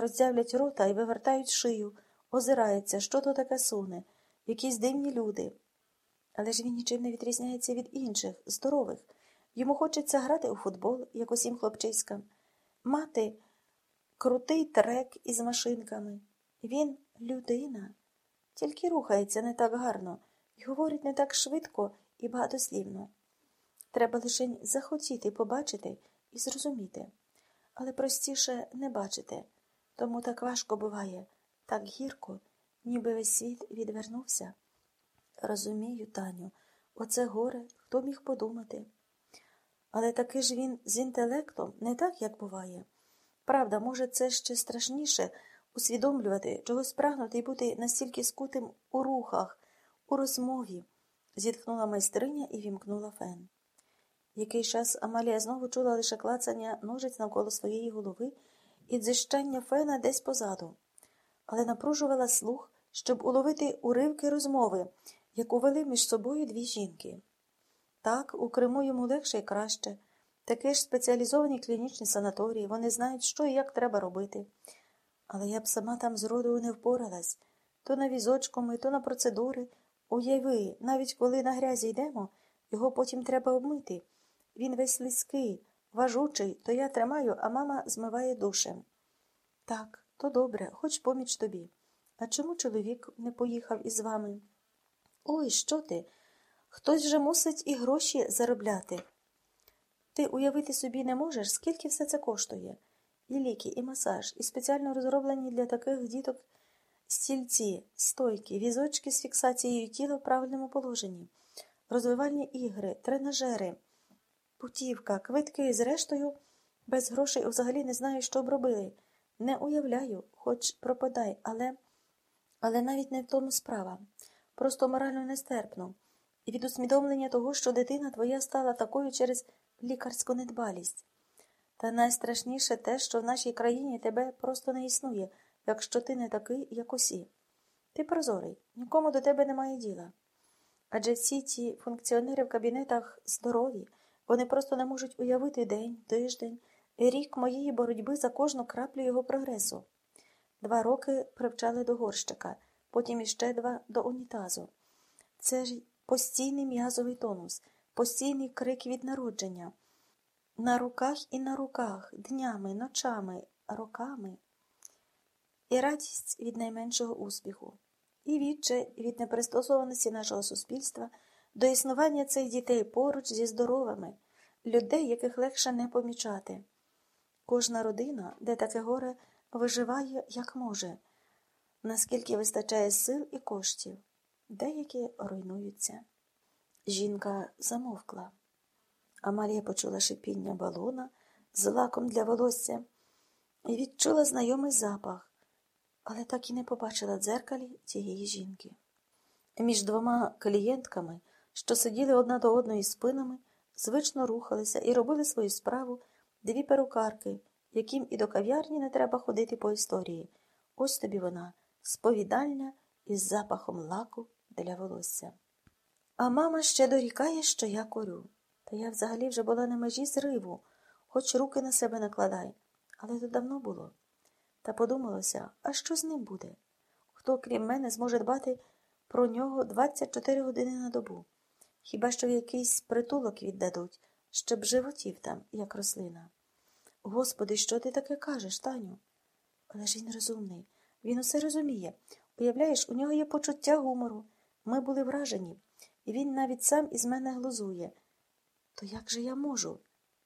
роззявлять рота і вивертають шию, озираються, що то таке суне, якісь дивні люди. Але ж він нічим не відрізняється від інших, здорових. Йому хочеться грати у футбол, як усім хлопчиськам, мати крутий трек із машинками. Він людина, тільки рухається не так гарно і говорить не так швидко і багатослівно. Треба лише захотіти побачити і зрозуміти, але простіше не бачити, тому так важко буває, так гірко, ніби весь світ відвернувся. Розумію, Таню, оце горе, хто міг подумати. Але таки ж він з інтелектом не так, як буває. Правда, може, це ще страшніше усвідомлювати, чогось прагнути і бути настільки скутим у рухах, у розмові, зітхнула майстриня і вімкнула фен. Який час Амалія знову чула лише клацання ножиць навколо своєї голови і дзищання фена десь позаду, але напружувала слух, щоб уловити уривки розмови, яку вели між собою дві жінки. Так, у Криму йому легше і краще. Такі ж спеціалізовані клінічні санаторії, вони знають, що і як треба робити. Але я б сама там з роду не впоралась то на візочками, то на процедури. Уяви, навіть коли на грязі йдемо, його потім треба обмити. Він весь слизький, важучий, то я тримаю, а мама змиває душем. Так, то добре, хоч поміч тобі. А чому чоловік не поїхав із вами? Ой, що ти? Хтось же мусить і гроші заробляти. Ти уявити собі не можеш, скільки все це коштує. І ліки, і масаж, і спеціально розроблені для таких діток стільці, стойки, візочки з фіксацією тіла в правильному положенні, розвивальні ігри, тренажери, путівка, квитки, зрештою, без грошей взагалі не знаю, що б робили. Не уявляю, хоч пропадай, але але навіть не в тому справа. Просто морально нестерпно. І від усвідомлення того, що дитина твоя стала такою через лікарську недбалість. Та найстрашніше те, що в нашій країні тебе просто не існує, якщо ти не такий, як усі. Ти прозорий, нікому до тебе немає діла. Адже всі ці функціонери в кабінетах здорові, вони просто не можуть уявити день, тиждень, рік моєї боротьби за кожну краплю його прогресу. Два роки привчали до горщика, потім іще два до унітазу. Це ж постійний м'язовий тонус, постійний крик від народження. На руках і на руках, днями, ночами, роками. І радість від найменшого успіху, і відчай від непристосованості нашого суспільства до існування цих дітей поруч зі здоровими, людей, яких легше не помічати. Кожна родина, де таке горе, виживає як може, наскільки вистачає сил і коштів, деякі руйнуються. Жінка замовкла. Амалія почула шипіння балона з лаком для волосся і відчула знайомий запах, але так і не побачила дзеркалі цієї жінки. Між двома клієнтками, що сиділи одна до одної спинами, звично рухалися і робили свою справу дві перукарки, яким і до кав'ярні не треба ходити по історії. Ось тобі вона, сповідальня із запахом лаку для волосся. А мама ще дорікає, що я корю. Та я взагалі вже була на межі зриву, хоч руки на себе накладай, але то давно було. Та подумалося, а що з ним буде? Хто, крім мене, зможе дбати про нього 24 години на добу? Хіба що якийсь притулок віддадуть, щоб животів там, як рослина? Господи, що ти таке кажеш, Таню? Але ж він розумний, він усе розуміє. Уявляєш, у нього є почуття гумору. Ми були вражені, і він навіть сам із мене глузує. То як же я можу?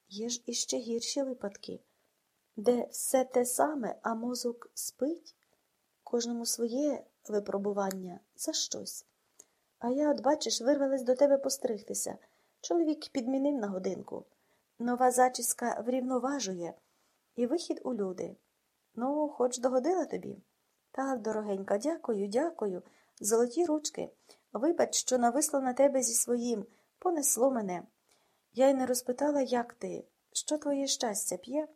Є ж іще гірші випадки, де все те саме, а мозок спить, кожному своє випробування за щось. А я, от бачиш, вирвалась до тебе постригтися. Чоловік підмінив на годинку. Нова зачіска врівноважує і вихід у люди. Ну, хоч догодила тобі. Так, дорогенька, дякую, дякую. Золоті ручки. Вибач, що нависло на тебе зі своїм, понесло мене. Я й не розпитала, як ти, що твоє щастя п'є?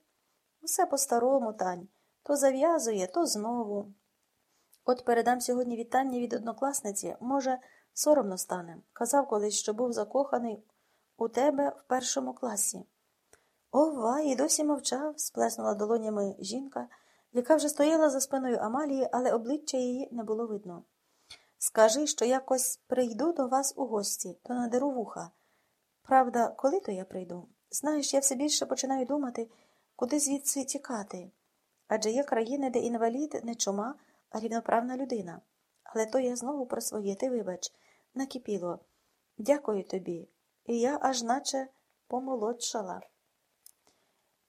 Усе по-старому, Тань, то зав'язує, то знову. От передам сьогодні вітання від однокласниці, може, соромно стане. Казав колись, що був закоханий у тебе в першому класі. Ова, і досі мовчав, сплеснула долонями жінка, яка вже стояла за спиною Амалії, але обличчя її не було видно. Скажи, що якось прийду до вас у гості, то надеру вуха. Правда, коли то я прийду? Знаєш, я все більше починаю думати, куди звідси тікати. Адже є країни, де інвалід не чума, а рівноправна людина. Але то я знову про своє, ти вибач, накипіло. Дякую тобі. І я аж наче помолодшала.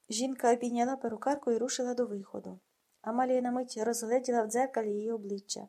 Жінка обійняла перукарку і рушила до виходу. Амалія на мить розгледіла в дзеркалі її обличчя.